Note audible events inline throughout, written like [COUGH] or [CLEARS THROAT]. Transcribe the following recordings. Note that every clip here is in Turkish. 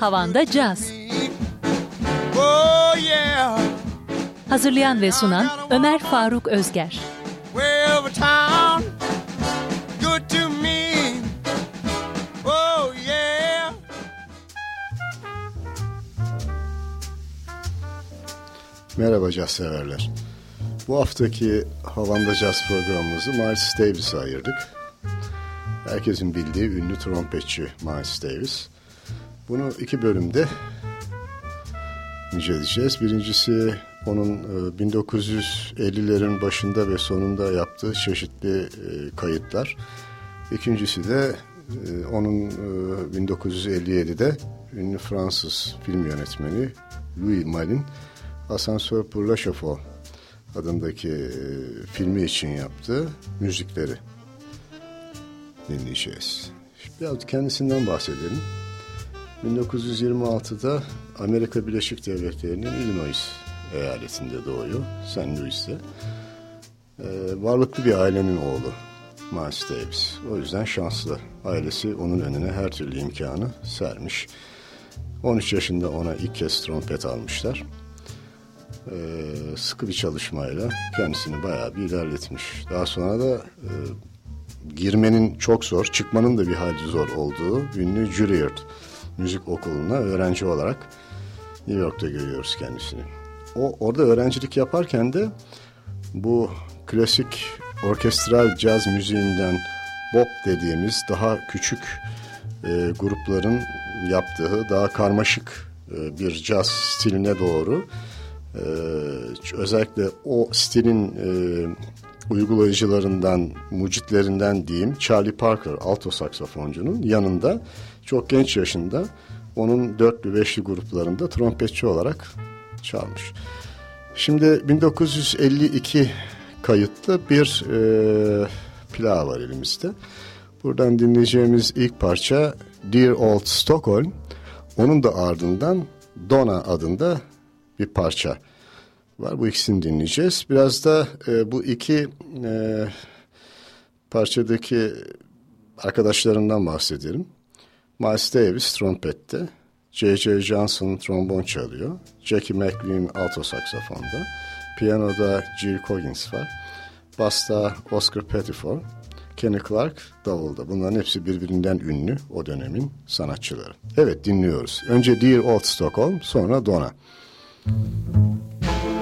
Havanda Caz. Oh yeah, Hazırlayan ve sunan Ömer Faruk Özger. way over town. Good to me. Oh yeah. Merhaba caz severler. Bu haftaki Havanda Caz programımızı Miles Davis'e ayırdık. Herkesin bildiği ünlü trompetçi Miles Davis. Bunu iki bölümde inceleyeceğiz. Birincisi onun e, 1950'lerin başında ve sonunda yaptığı çeşitli e, kayıtlar. İkincisi de e, onun e, 1957'de ünlü Fransız film yönetmeni Louis Malin Asansör pour la Chauffeur adındaki e, filmi için yaptığı müzikleri dinleyeceğiz. Biraz kendisinden bahsedelim. 1926'da Amerika Birleşik Devletleri'nin Illinois eyaletinde doğuyor, St. Louis'te. Ee, varlıklı bir ailenin oğlu Miles Davis. O yüzden şanslı. Ailesi onun önüne her türlü imkanı sermiş. 13 yaşında ona ilk kez trompet almışlar. Ee, sıkı bir çalışmayla kendisini bayağı bir ilerletmiş. Daha sonra da e, girmenin çok zor, çıkmanın da bir hayli zor olduğu ünlü Juilliard Müzik Okulu'na öğrenci olarak New York'ta görüyoruz kendisini. O orada öğrencilik yaparken de bu klasik orkestral caz müziğinden bop dediğimiz daha küçük e, grupların yaptığı daha karmaşık e, bir caz stiline doğru e, özellikle o stilin e, uygulayıcılarından, mucitlerinden diyeyim Charlie Parker alto saksafoncunun yanında çok genç yaşında onun dörtlü beşli gruplarında trompetçi olarak çalmış. Şimdi 1952 kayıtlı bir e, plağı var elimizde. Buradan dinleyeceğimiz ilk parça Dear Old Stockholm. Onun da ardından Donna adında bir parça var. Bu ikisini dinleyeceğiz. Biraz da e, bu iki e, parçadaki arkadaşlarından bahsedelim. Miles Davis trompette, J.J. Johnson trombon çalıyor, Jackie McLean alto saksafonda, piyanoda Jill Coggins var, basta Oscar Pettiford, Kenny Clark davulda. Bunların hepsi birbirinden ünlü o dönemin sanatçıları. Evet dinliyoruz. Önce Dear Old Stockholm, sonra Donna. Thank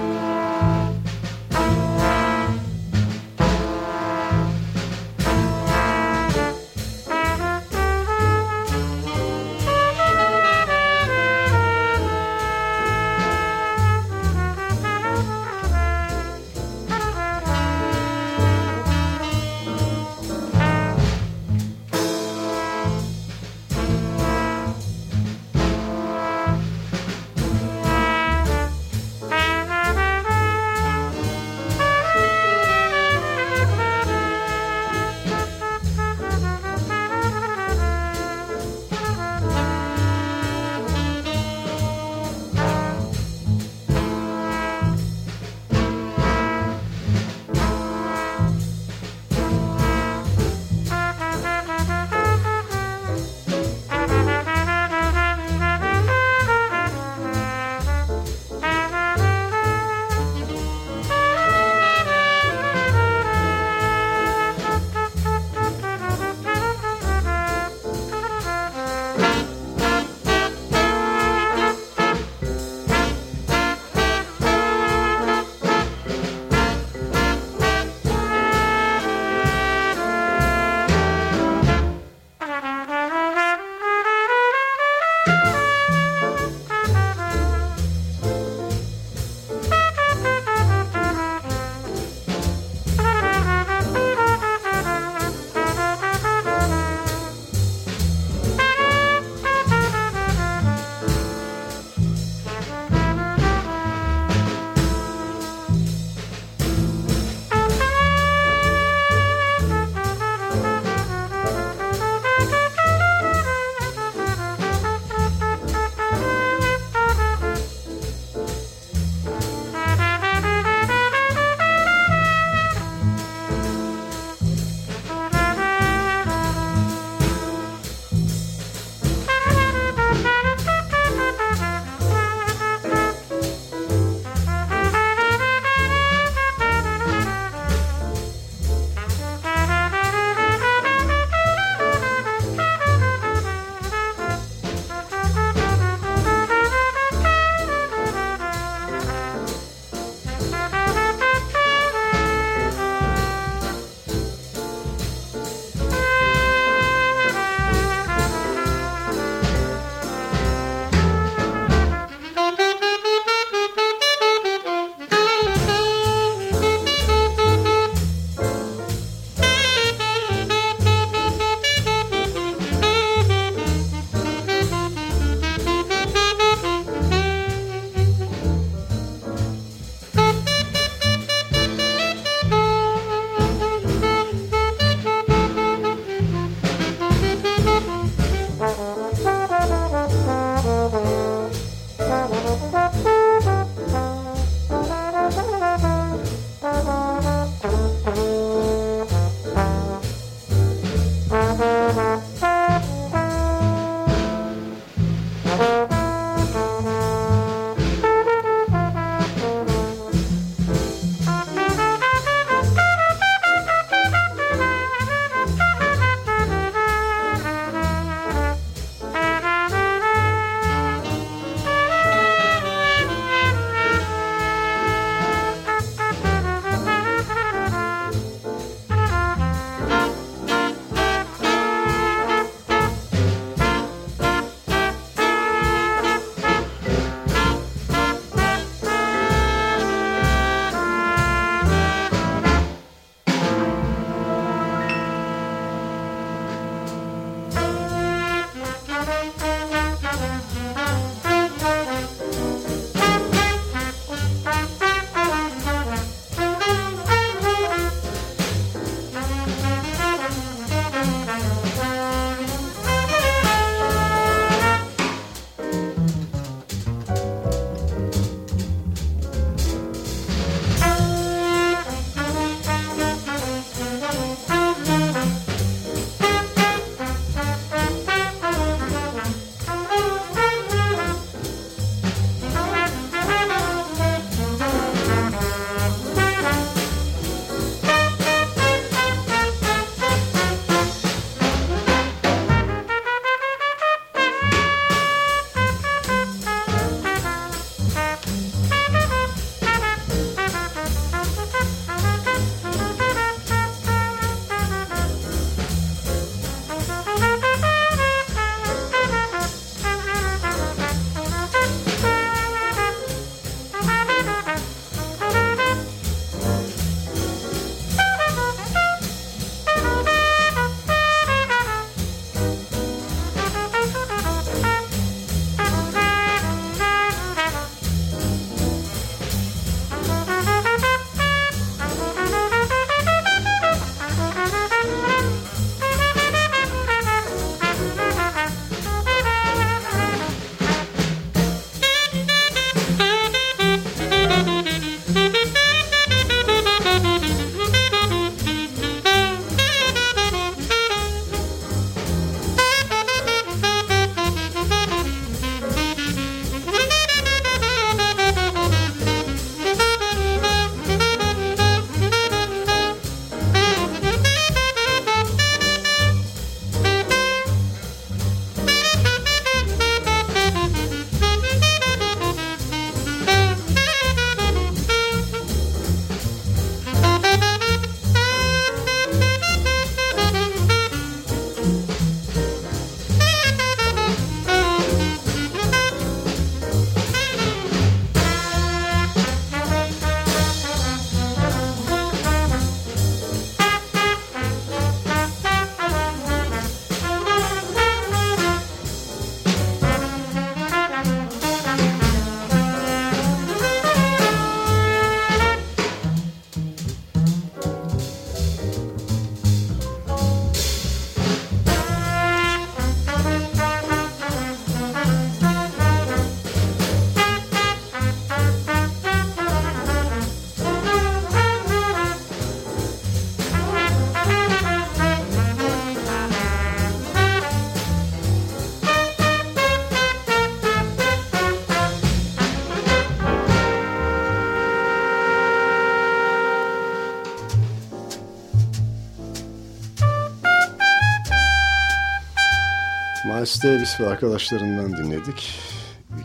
Miles Davis ve arkadaşlarından dinledik.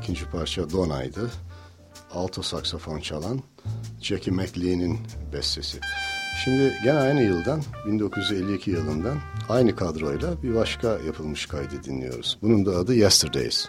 İkinci parça Dona'ydı. Alto saksafon çalan Jackie McLean'in bestesi. Şimdi gene aynı yıldan 1952 yılından aynı kadroyla bir başka yapılmış kaydı dinliyoruz. Bunun da adı Yesterdays.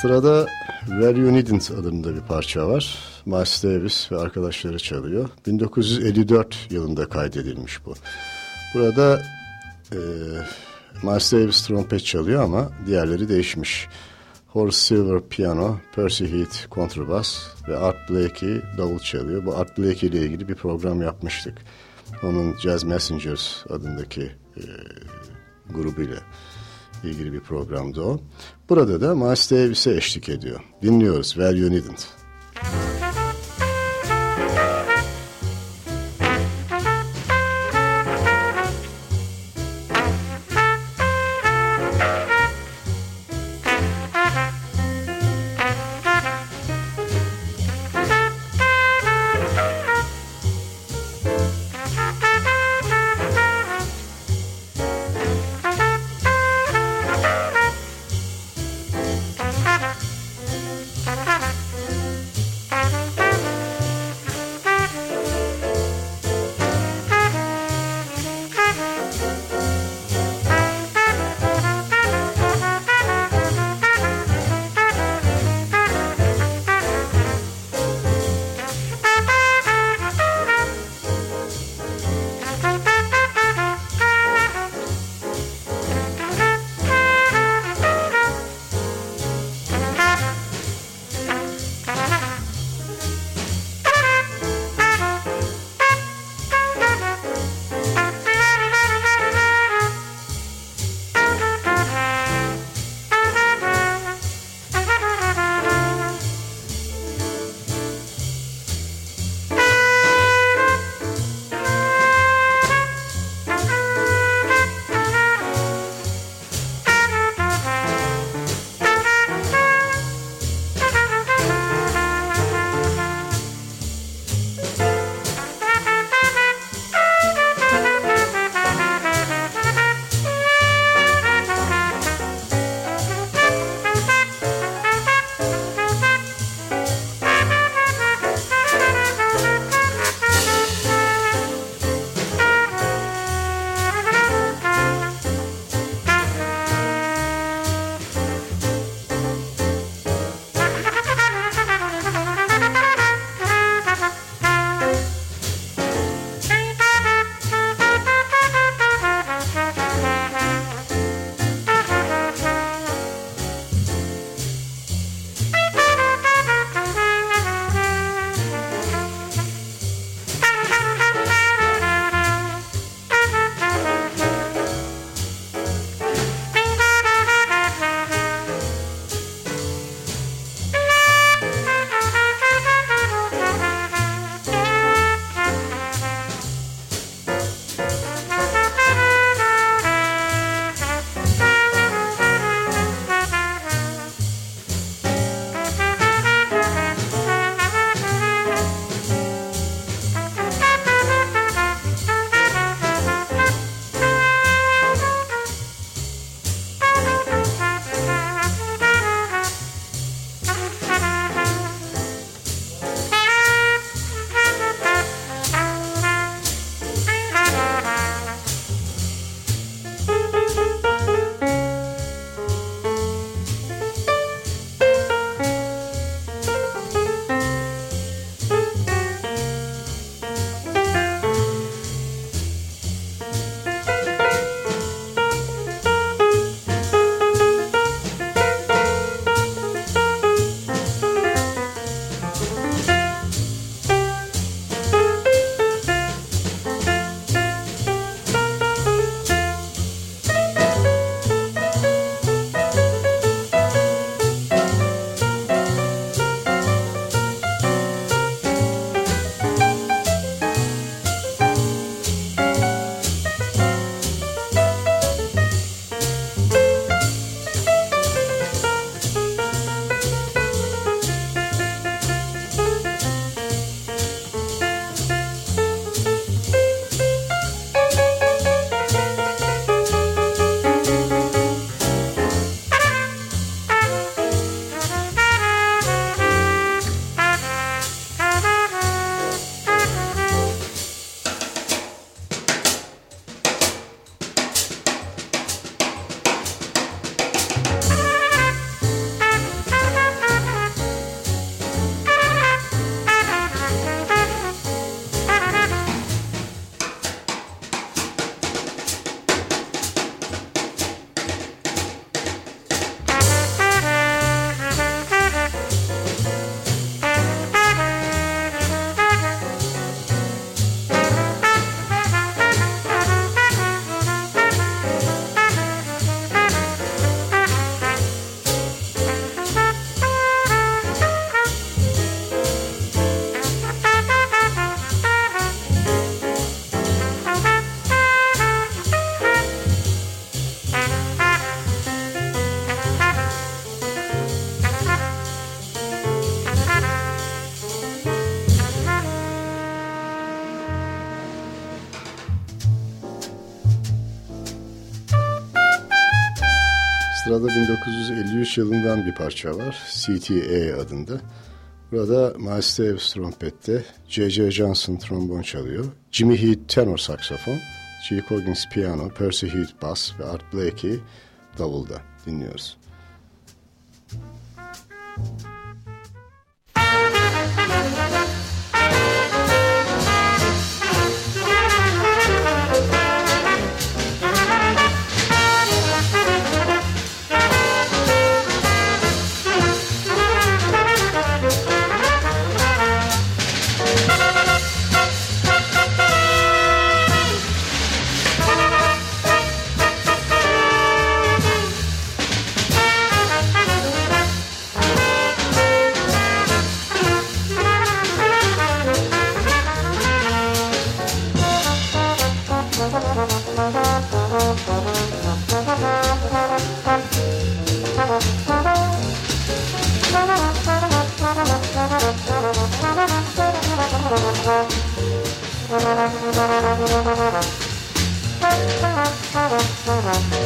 Sırada Where You Needn't adında bir parça var. Miles Davis ve arkadaşları çalıyor. 1954 yılında kaydedilmiş bu. Burada e, Miles Davis trompet çalıyor ama diğerleri değişmiş. Horace Silver piyano, Percy Heath kontrabas ve Art Blakey davul çalıyor. Bu Art Blakey ile ilgili bir program yapmıştık. Onun Jazz Messengers adındaki e, grubuyla ilgili bir programdı o. Burada da Miles Davis'e eşlik ediyor. Dinliyoruz Well You Needn't. 1953 yılından bir parça var. CTA adında. Burada Miles Davis trompette, J.J. Johnson trombon çalıyor. Jimmy Heath tenor saksafon, G. Coggins piyano, Percy Heath bass ve Art Blakey davulda dinliyoruz. Şimdi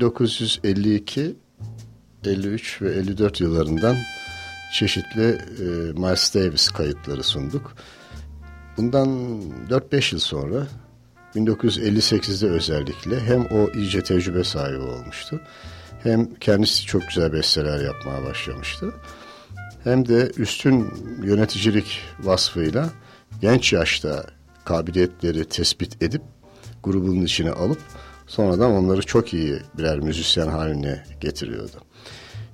1952, 53 ve 54 yıllarından çeşitli e, Miles Davis kayıtları sunduk. Bundan 4-5 yıl sonra 1958'de özellikle hem o iyice tecrübe sahibi olmuştu. Hem kendisi çok güzel besteler yapmaya başlamıştı. Hem de üstün yöneticilik vasfıyla genç yaşta kabiliyetleri tespit edip grubunun içine alıp sonradan onları çok iyi birer müzisyen haline getiriyordu.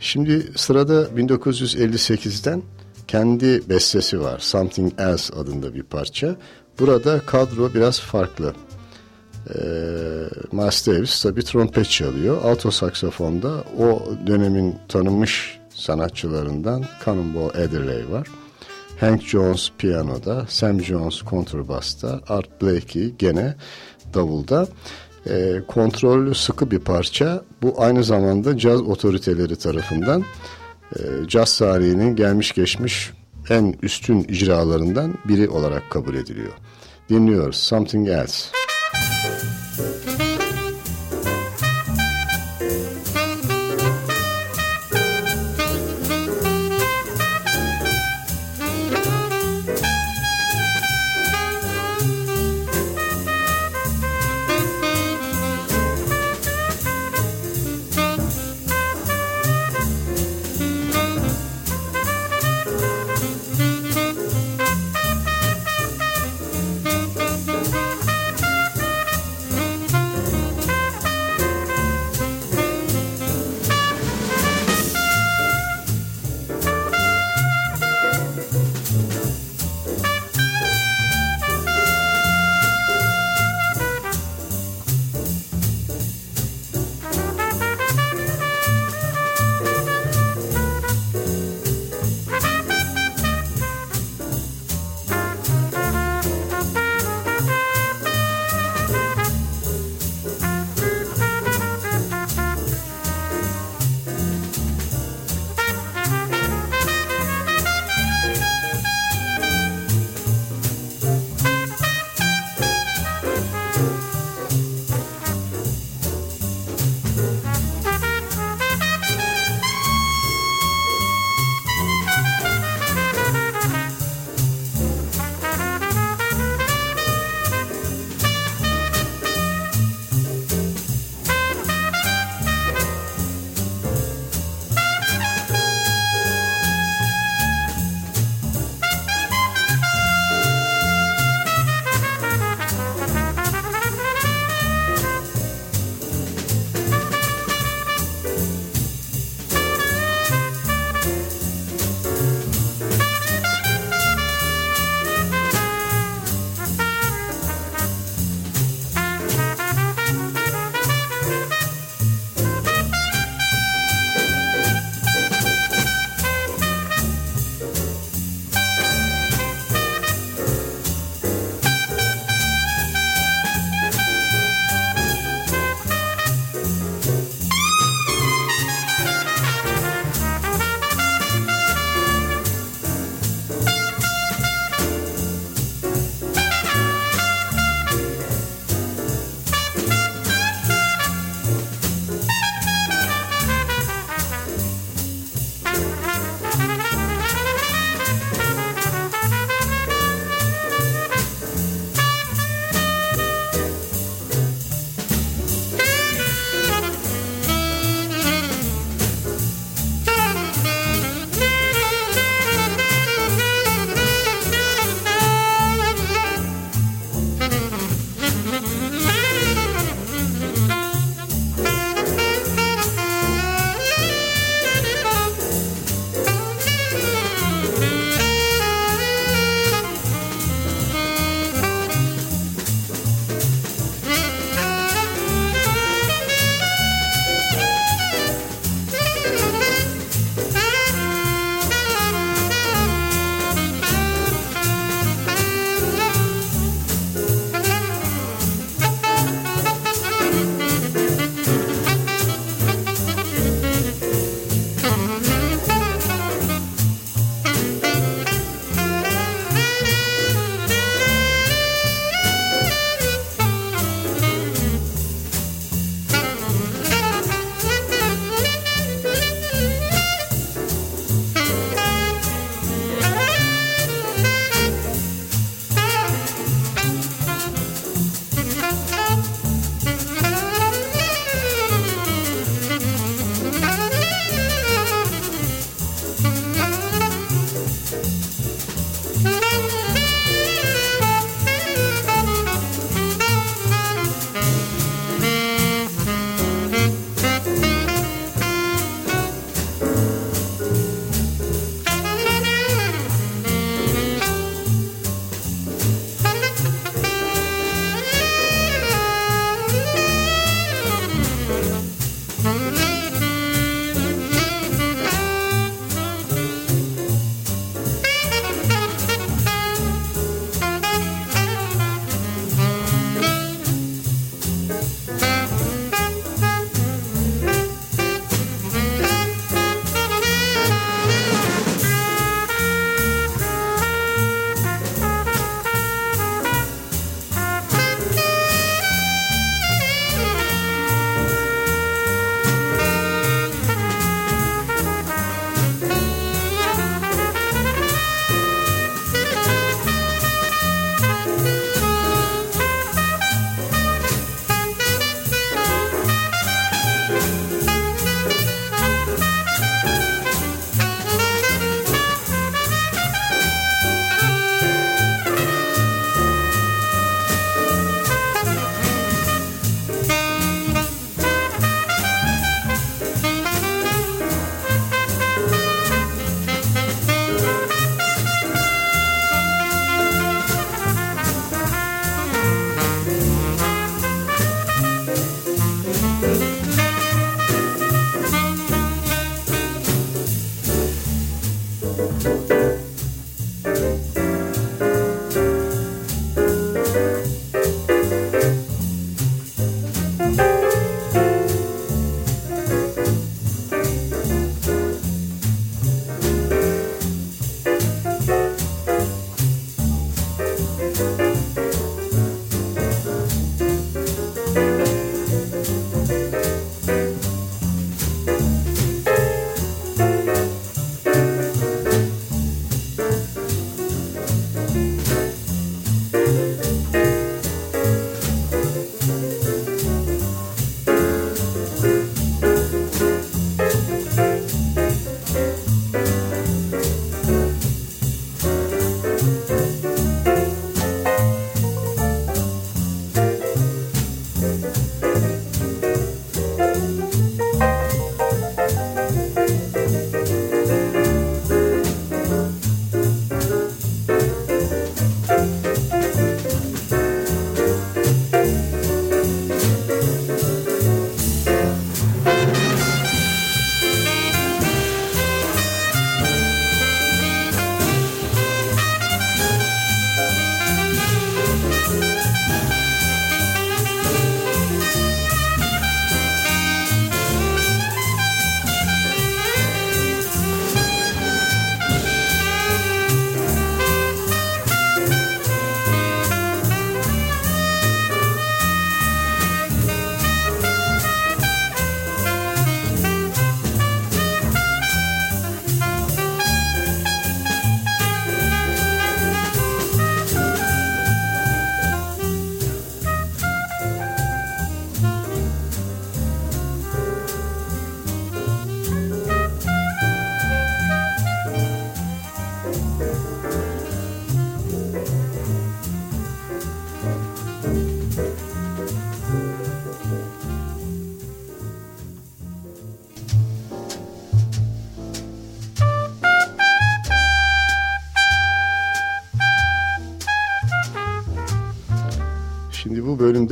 Şimdi sırada 1958'den kendi bestesi var. Something Else adında bir parça. Burada kadro biraz farklı. Ee, Miles Davis tabi trompet çalıyor. Alto saksafonda o dönemin tanınmış sanatçılarından Cannonball Adderley var. Hank Jones piyanoda, Sam Jones kontrabasta, Art Blakey gene davulda. E, kontrollü sıkı bir parça. Bu aynı zamanda caz otoriteleri tarafından e, caz tarihinin gelmiş geçmiş en üstün icralarından biri olarak kabul ediliyor. Dinliyoruz Something Else.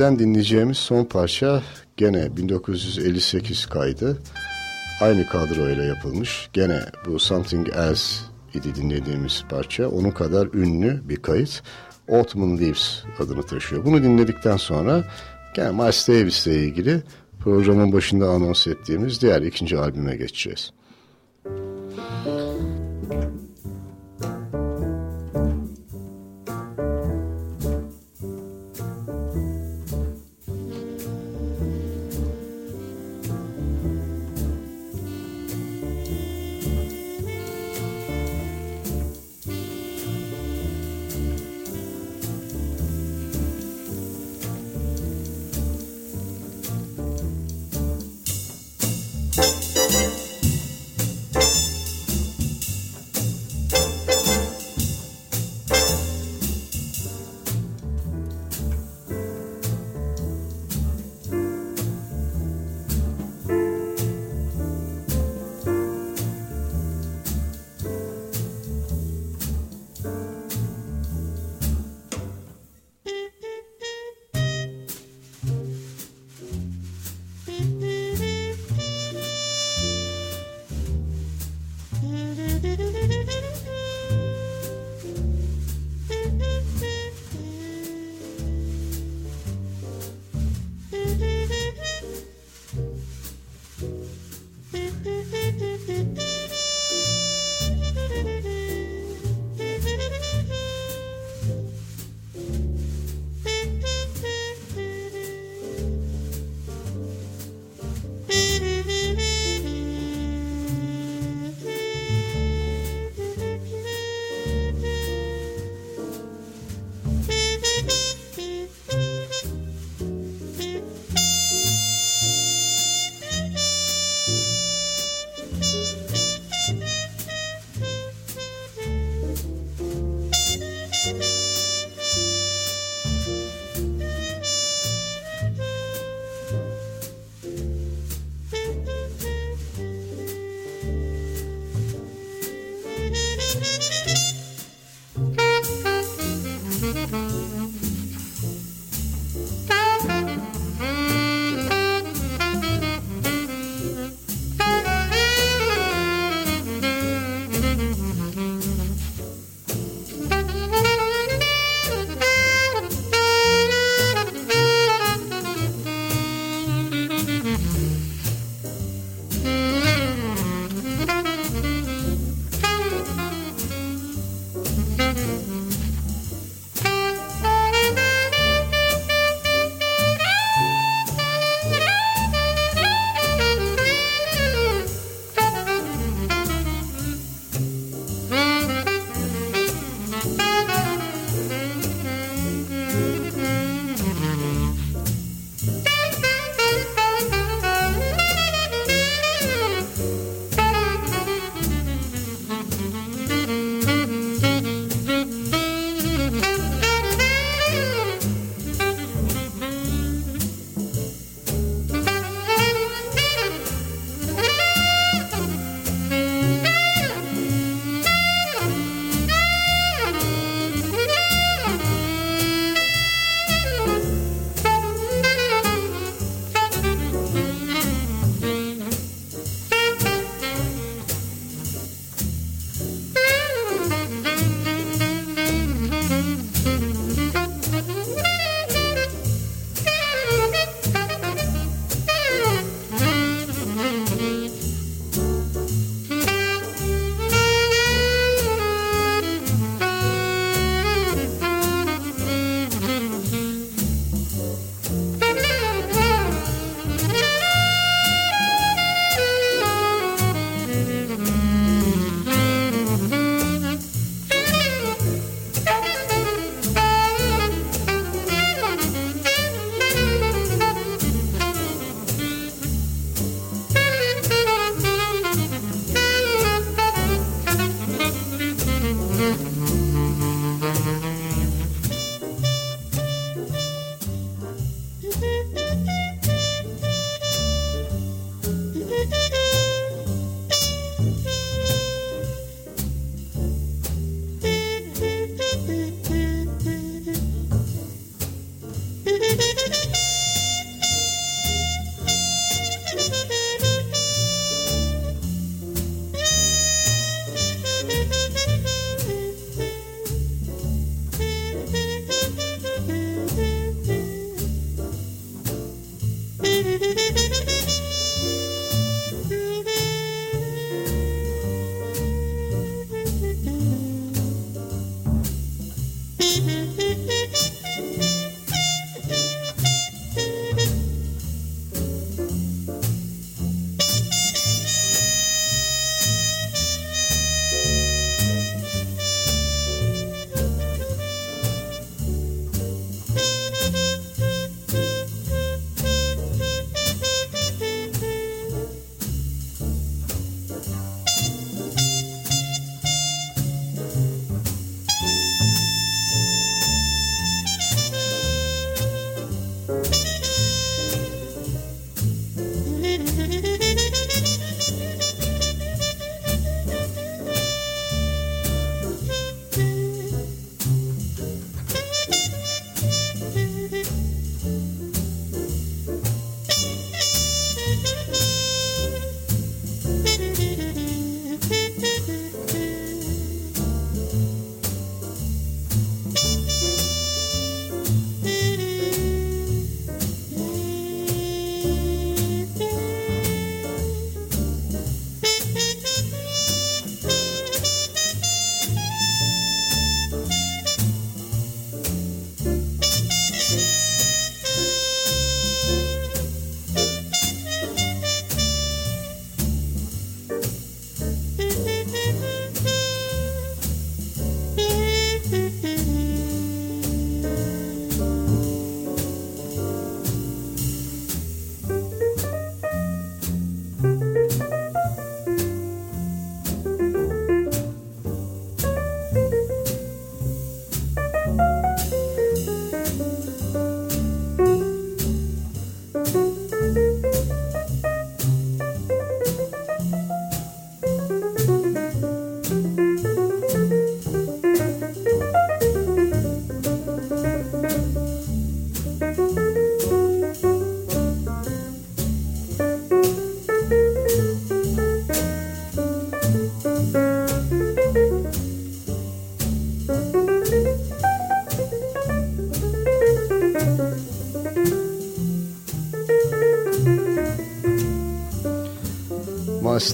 Bölümden dinleyeceğimiz son parça gene 1958 kaydı. Aynı kadroyla yapılmış. Gene bu Something Else idi dinlediğimiz parça. Onun kadar ünlü bir kayıt. Autumn Leaves adını taşıyor. Bunu dinledikten sonra gene Miles Davis'le ilgili programın başında anons ettiğimiz diğer ikinci albüme geçeceğiz.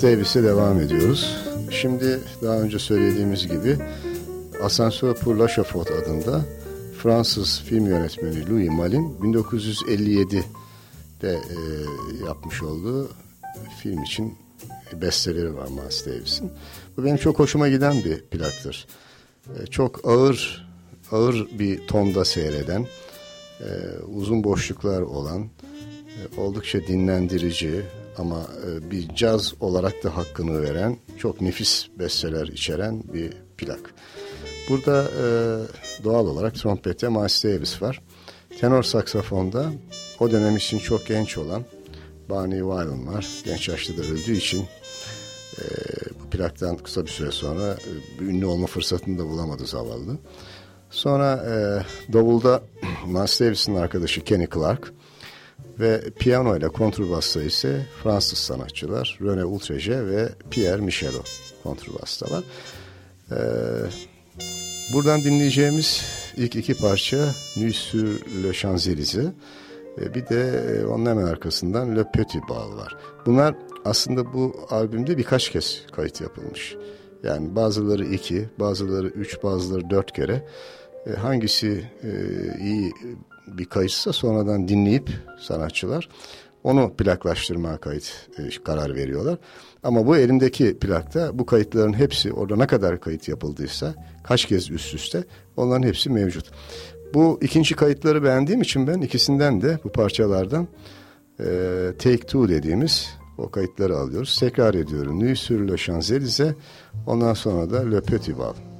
Davis'e devam ediyoruz. Şimdi daha önce söylediğimiz gibi Asansör pour l'Achafot adında Fransız film yönetmeni Louis Malin 1957'de e, yapmış olduğu film için besteleri var Miles Davis'in. Bu benim çok hoşuma giden bir plaktır. E, çok ağır ağır bir tonda seyreden, e, uzun boşluklar olan, e, oldukça dinlendirici ama e, bir caz olarak da hakkını veren, çok nefis besteler içeren bir plak. Burada e, doğal olarak trompette Miles Davis var. Tenor saksafonda o dönem için çok genç olan Barney Weiland var. Genç yaşta da öldüğü için e, bu plaktan kısa bir süre sonra ünlü olma fırsatını da bulamadı zavallı. Sonra e, davulda [CLEARS THROAT] Miles Davis'in arkadaşı Kenny Clark ve piyano ile kontrbasta ise Fransız sanatçılar René Ultrege ve Pierre Michelot kontrbasta var. E, buradan dinleyeceğimiz ilk iki parça Nuit sur le Champs-Élysées e, bir de e, onun hemen arkasından Le Petit Bal var. Bunlar aslında bu albümde birkaç kez kayıt yapılmış. Yani bazıları iki, bazıları üç, bazıları dört kere. E, hangisi e, iyi bir kayıtsa sonradan dinleyip sanatçılar onu plaklaştırmaya kayıt e, karar veriyorlar. Ama bu elimdeki plakta bu kayıtların hepsi orada ne kadar kayıt yapıldıysa kaç kez üst üste onların hepsi mevcut. Bu ikinci kayıtları beğendiğim için ben ikisinden de bu parçalardan e, Take Two dediğimiz o kayıtları alıyoruz. Tekrar ediyorum. Nuit sur le Champs-Élysées ondan sonra da Le Petit Bal.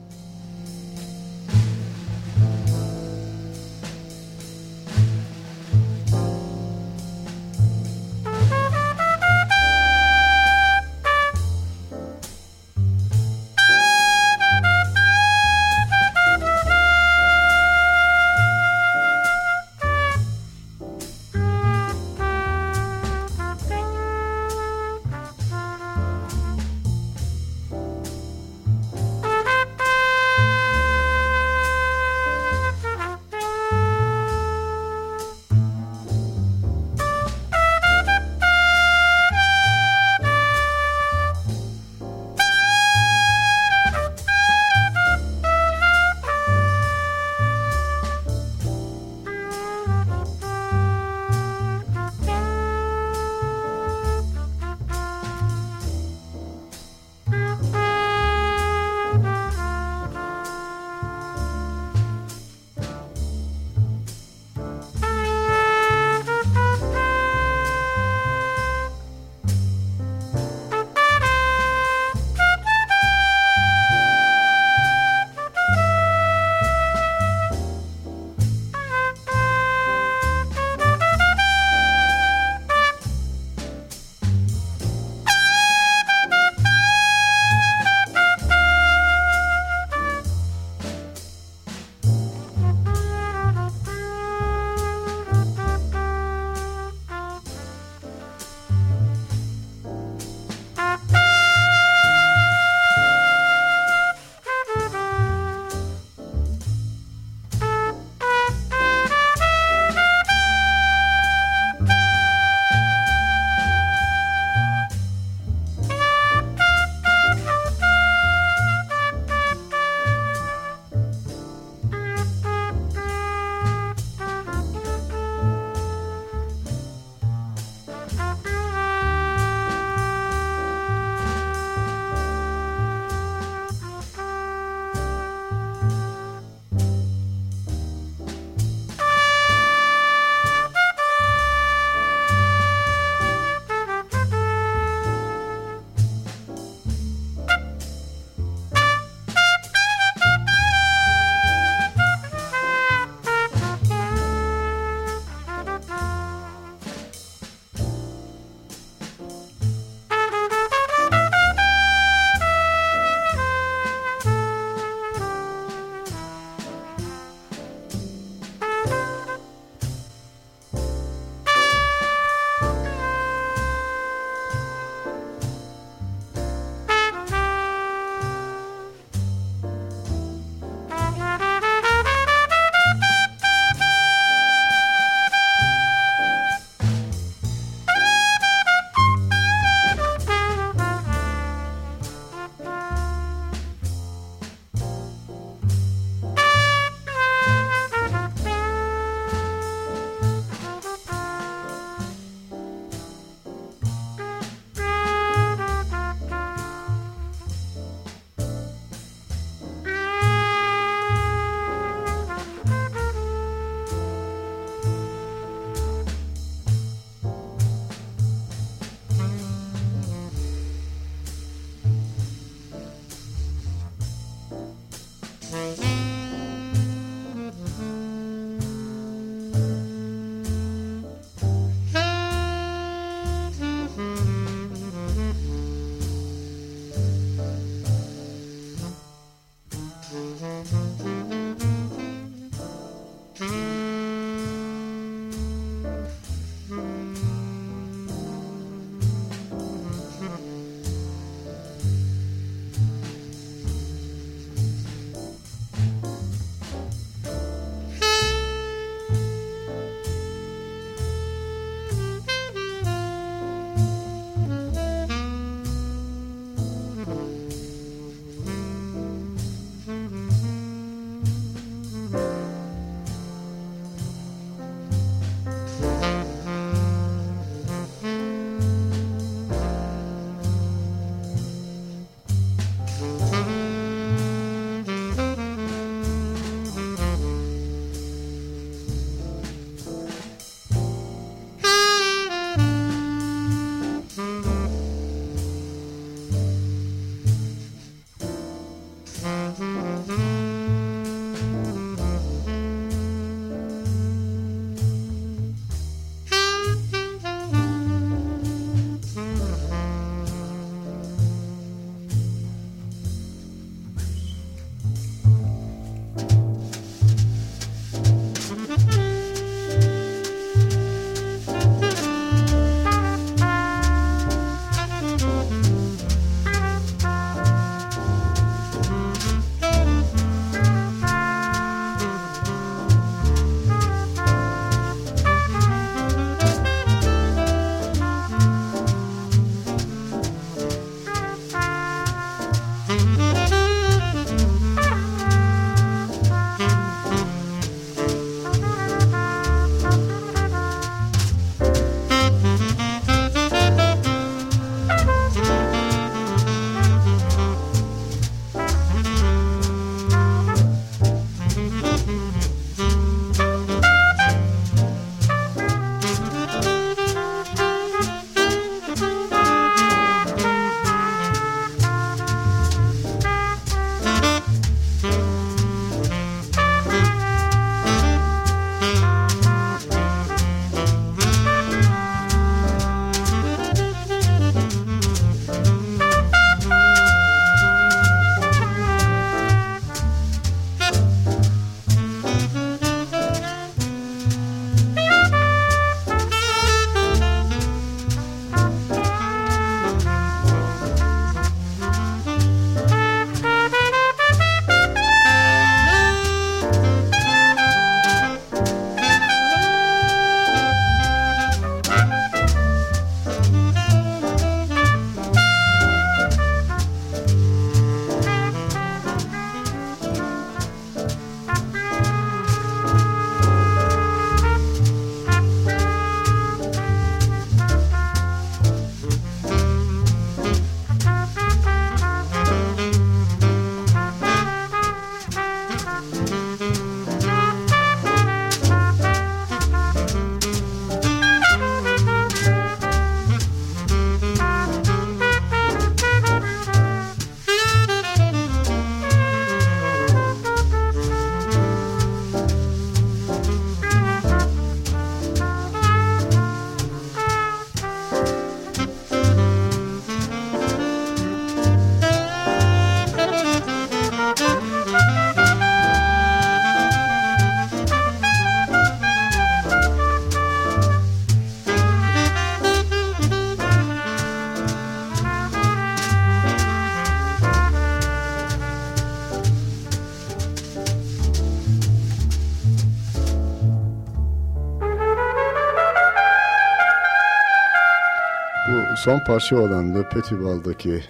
Son parça olan Le Petit Bal'daki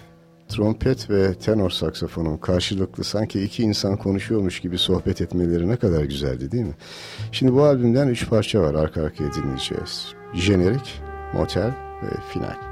trompet ve tenor saksafonun karşılıklı sanki iki insan konuşuyormuş gibi sohbet etmeleri ne kadar güzeldi değil mi? Şimdi bu albümden üç parça var arka arkaya dinleyeceğiz. Jenerik, Motel ve Final.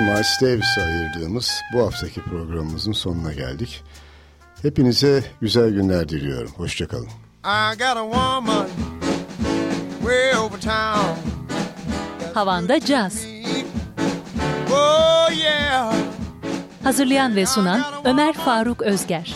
Miles Davis'e ayırdığımız bu haftaki programımızın sonuna geldik. Hepinize güzel günler diliyorum. Hoşçakalın. Havanda Caz. Oh. Hazırlayan ve sunan Ömer Faruk Özger.